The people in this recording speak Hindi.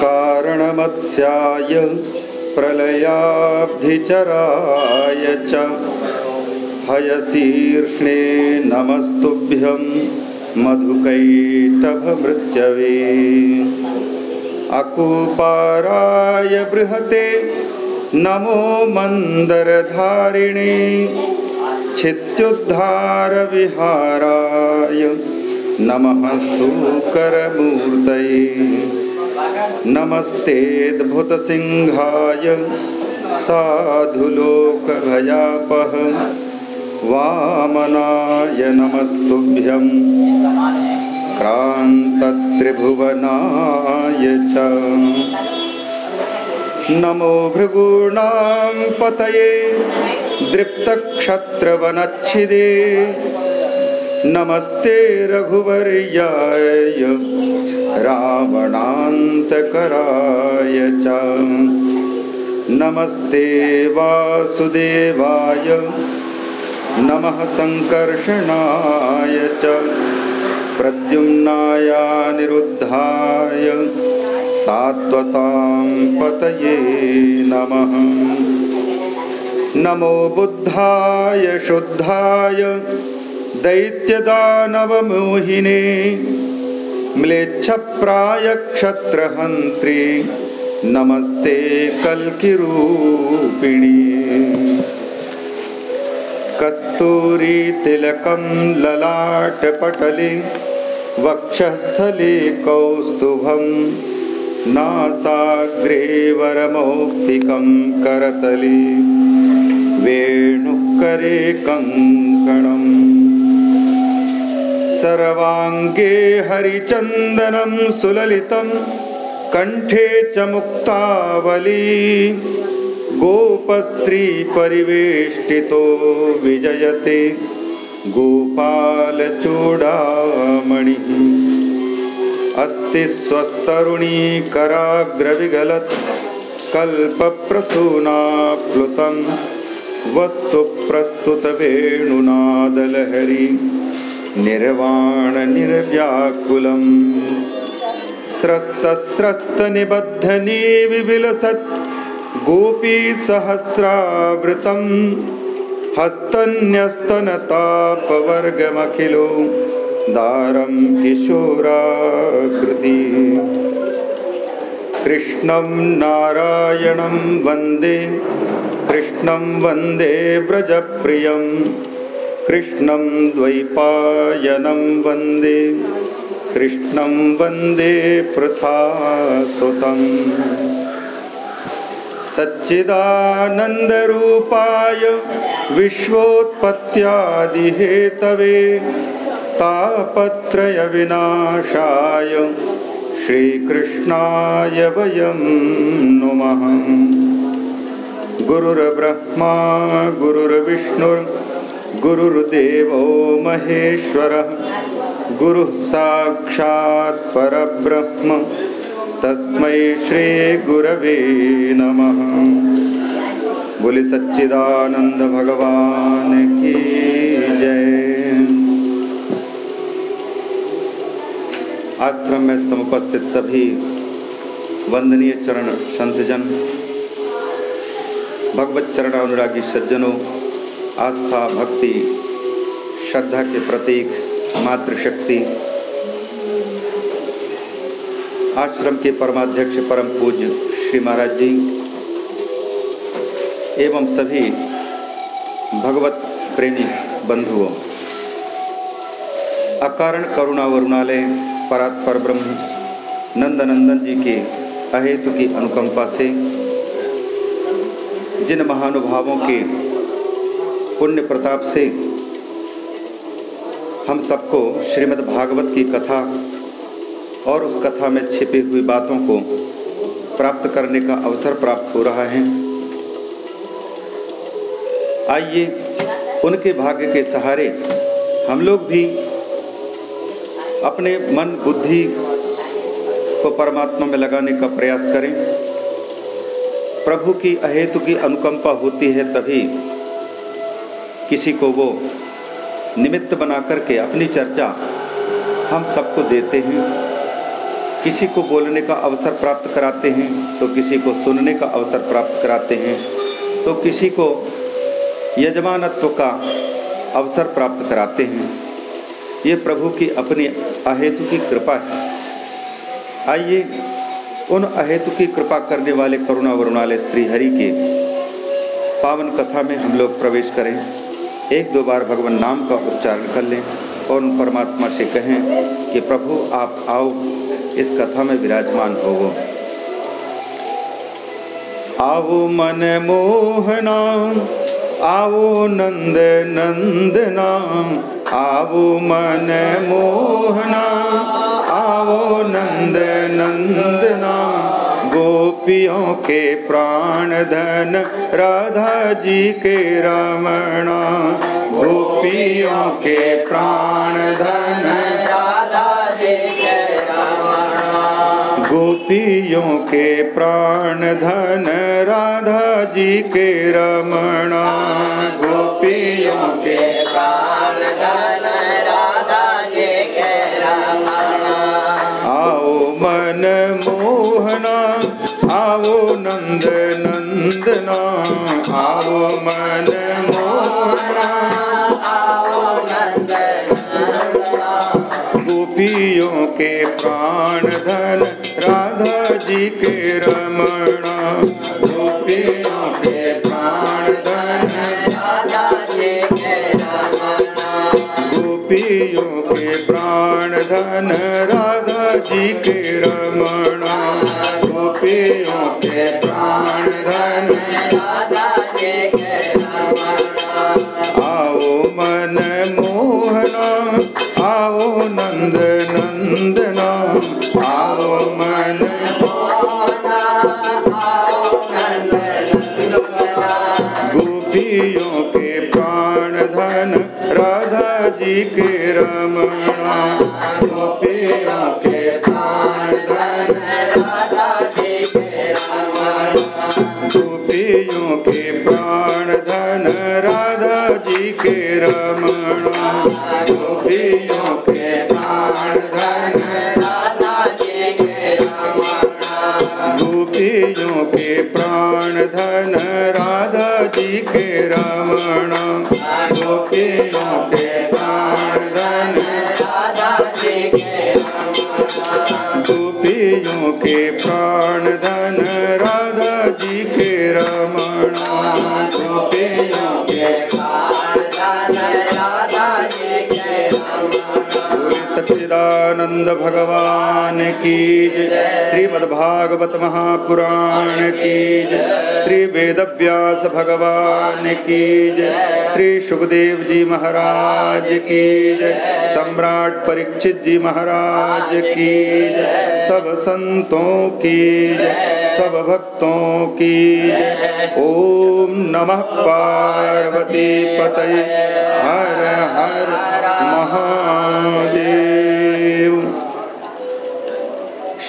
कारणमत्स्याय प्रलयाब्धिचराय च हयशीर्ष्णे नमस्तुभ्यं मधुकैटभमृत्यवे अकूपाराय बृहते नमो मन्दरधारिणे छित्युद्धारविहाराय नमः सूकरमूर्तये नमस्तेऽद्भुतसिंहाय साधुलोकभयापः वामनाय नमस्तुभ्यं क्रान्तत्रिभुवनाय च नमो भृगूणां पतये दृप्तक्षत्रवनच्छिदे नमस्ते रघुवर्याय रावणान्तकराय च। नमस्ते वासुदेवाय नमः सङ्कर्षणाय च। प्रद्युम्नायानिरुद्धाय सात्वतां पतये नमः। नमो बुद्धाय शुद्धाय दैत्यदानवमोहिने म्लेच्छप्रायक्षत्रहन्त्रे नमस्ते कल्किरूपिणी। कस्तूरीतिलकं ललाटपटले वक्षस्थले कौस्तुभं नासाग्रे वरमौक्तिकं करतले वेणुकरे कङ्कणम् सर्वाङ्गे हरिचन्दनं सुललितं कण्ठे च मुक्तावली। गोपस्त्रीपरिवेष्टितो विजयते गोपालचूडामणिः। अस्ति स्वस्तरुणीकराग्रविगलत् कल्पप्रसूनाप्लुतं वस्तु प्रस्तुतवेणुनादलहरी निर्वाणनिर्व्याकुलम्। स्रस्तस्रस्तनिबद्धनी विविलसत् गोपीसहस्रावृतं हस्तन्यस्तनतापवर्गमखिलो दारं किशोराकृति। कृष्णं नारायणं वन्दे। कृष्णं वन्दे व्रजप्रियं कृष्णं द्वैपायनं वन्दे। कृष्णं वन्दे पृथासुतम् सच्चिदानन्दरूपाय विश्वोत्पत्त्यादिहेतवे तापत्रयविनाशाय श्रीकृष्णाय वयं नुमः। गुरुर्ब्रह्मा गुरुर्विष्णुर्गुरुर्देवो महेश्वरः। गुरुः साक्षात् परब्रह्म। तस्मै श्री गुरवे नमः। बोले सच्चिदानंद भगवान की जय। आश्रम में समुपस्थित सभी वंदनीय चरण संतजन, भगवत चरण अनुरागी सज्जनों आस्था, भक्ति, श्रद्धा के प्रतीक, मातृशक्ति। आश्रम के परमाध्यक्ष, परम पूज्य श्री महाराज जी, एवं सभी भगवत प्रेमी बंधुओं, अकारण करुणा वरुणालय परात्पर ब्रह्म नंदनंदन जी के अहेतु की अनुकंपा से जिन महानुभावों के पुण्य प्रताप से हम सबको श्रीमद् भागवत की कथा और उस कथा में छिपी हुई बातों को प्राप्त करने का अवसर प्राप्त हो रहा है। आइए, उनके भाग्य के सहारे हम लोग भी अपने मन बुद्धि को परमात्मा में लगाने का प्रयास करें। प्रभु की अहेतु की अनुकंपा होती है तभी किसी को वो निमित्त बना करके अपनी चर्चा हम सबको देते हैं। किसी को बोलने का अवसर प्राप्त कराते हैं तो किसी को सुनने का अवसर प्राप्त कराते हैं। तो किसी को यजमानत्व का अवसर प्राप्त कराते हैं। ये प्रभु की अपनी अहेतु की कृपा है। आइए, उन अहेतु की कृपा करने वाले करुणा वरुणालय श्रीहरि के पावन कथा में हम लोग प्रवेश करें। एक दो बार भगवान नाम का उच्चारण कर लें और उन परमात्मा से कहें कि प्रभु, आप आओ, इस कथा में विराजमान हो गो आओ मन मोहना, आओ नंद नंदना, आओ मन मोहना। गोपियों के प्राण धन राधा जी के रमणा। गोपियों के प्राण धन राधा जी के रमणा। गोपियों के प्राण धन राधा जी के रमणा। गोपियों के प्राण धन राधा जी के रमणा। आओ मन मोहना आओ नंद नंदना, आओ मन मोहना। आओ नंद गोपियों के प्राण धन, राधा जी के रमणा। गोपियों के प्राण धन, राधा जी के रमणा। गोपियों के प्राण धन, राधा जी के आओ नंद नंदना गोपियों के गोपियों के प्राण धन राधा जी के रमणा। गोपियों के प्राण धन राधा जी के गोपियों के प्राण धन राधा जी के रमणा। गोपियों के प्राण धन राधा जी के गोपियों के प्राण सच्चिदानंद भगवान की श्रीमद्भागवत महापुराण की श्री वेद व्यास भगवान की श्री सुखदेव जी महाराज की सम्राट परीक्षित जी महाराज की सब संतों की सब भक्तों की ओम नमः पार्वती पतये। हर हर महादेव।